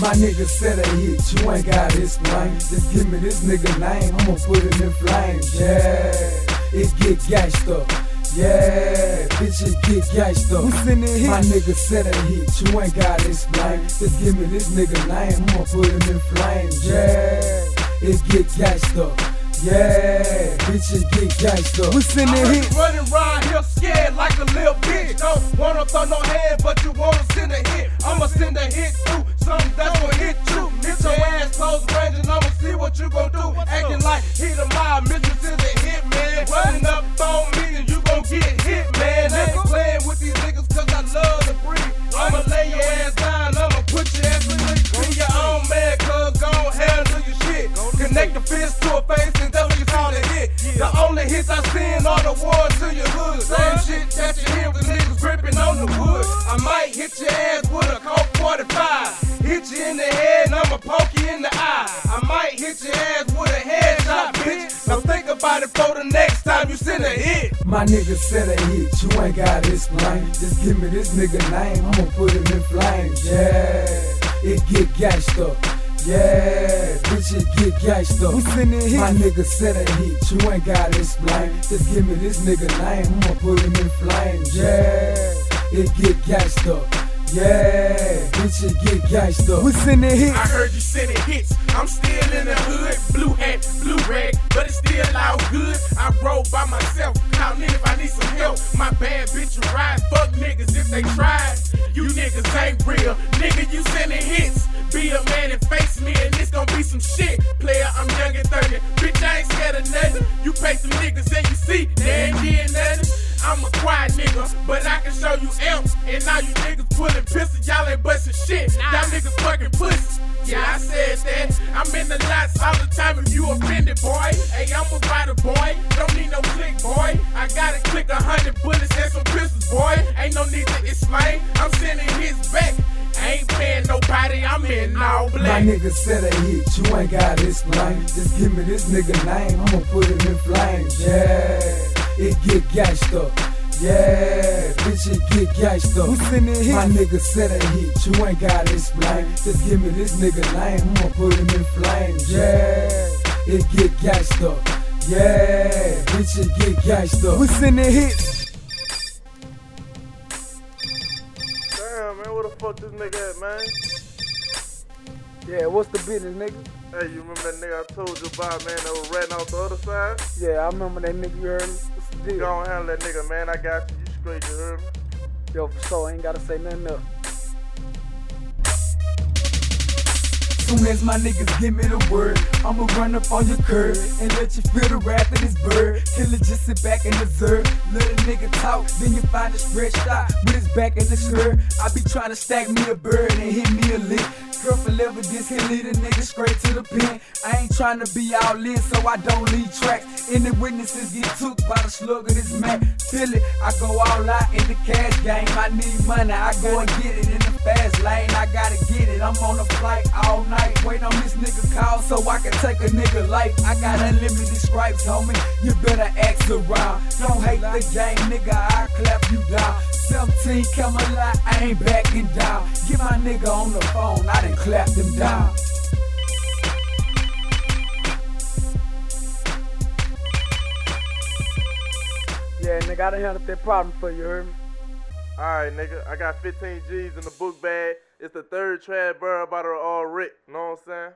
My nigga said a hit, you ain't gotta explain. Just give me this nigga name, I'ma put it in flames. Yeah, it get gangsta. Yeah, bitches get gangsta. We sending hits. My nigga said a hit, you ain't gotta explain. Just give me this nigga name, I'ma put him in flames. Yeah, it get gangsta. Yeah, bitches get gangsta. We sending hits. Running around here scared like a little bitch. Don't wanna throw no hand, but you wanna send a hit. I'ma send a My nigga said a hit, you ain't got this explain. Just give me this nigga name, I'ma put him in flames. Yeah, it get gangsta. Yeah, bitches get gangsta. We sending hits. My nigga said a hit, you ain't got this explain. Just give me this nigga name, I'ma put him in flames. Yeah, it get gangsta. Yeah, bitches get gangsta. We sending hits. I heard you sending hits. I'm still in the hood, blue hat, blue rag, but it's still all good. I roll by myself, count in if I need some help. My bad bitch will ride, fuck niggas if they try. You niggas ain't real, nigga. You sending hits. Be a man and face me, and it's gonna be some shit. Player, I'm young and 30. Bitch, I ain't scared of nothing. You pay some niggas and you see, they ain't did nothing. I'm a quiet nigga, but I can show you M's. And now you niggas pulling pistols, y'all ain't busting shit. Y'all niggas fucking pussies. Yeah, I said that. I'm in the lots all the time if you offended, boy. Hey, I'm a rider, boy. Don't need no click, boy. I gotta click a hundred bullets and some pistols, boy. Ain't no need to explain. I'm sending his back. I ain't paying nobody, I'm in all black. My black. nigga said a hit, you ain't got this explain. Just give me this nigga name, I'ma put him in flames. Yeah, it get gangsta. Yeah, bitch, it get gangsta. We sending hits. My nigga said a hit, you ain't gotta explain. Just give me this nigga name, I'ma put him in flames. Yeah, it get gangsta. Yeah, bitch, it get gangsta. We sending hits. Damn, man, where the fuck this nigga at, man? Yeah, what's the business, nigga? Hey, you remember that nigga I told you about, man, that was ratting out the other side? Yeah, I remember that nigga you heard me. What's the Go deal? on handle that nigga, man. I got you. You straight, you heard me? Yo, for sure, ain't gotta say nothing else. Soon as my niggas give me the word, I'ma run up on your curb and let you feel the wrath of this bird. Killer just sit back and observe. Let a nigga talk, then you find a stretched shot with his back in the shirt. I be trying to stack me a bird and hit me a lick. Girl for evidence can lead a nigga straight to the pen. I ain't trying to be all in, so I don't leave tracks. Any witnesses get took by the slug of this Mac. Feel it, I go all out in the cash game. I need money, I go and get it in the fast lane. I gotta get it. I'm on a flight all night. Wait on this nigga call so I can take a nigga life. I got unlimited stripes, homie. You better ask around. Don't hate the game, nigga. I clap you down. 17 come alive, I ain't backing down. Get my nigga on the phone, I done clapped him down. Yeah, nigga, I done handled that problem for you, heard me? Alright, nigga. I got 15 G's in the book bag. It's the third trash barrel by the uh, Rick. Know what I'm saying?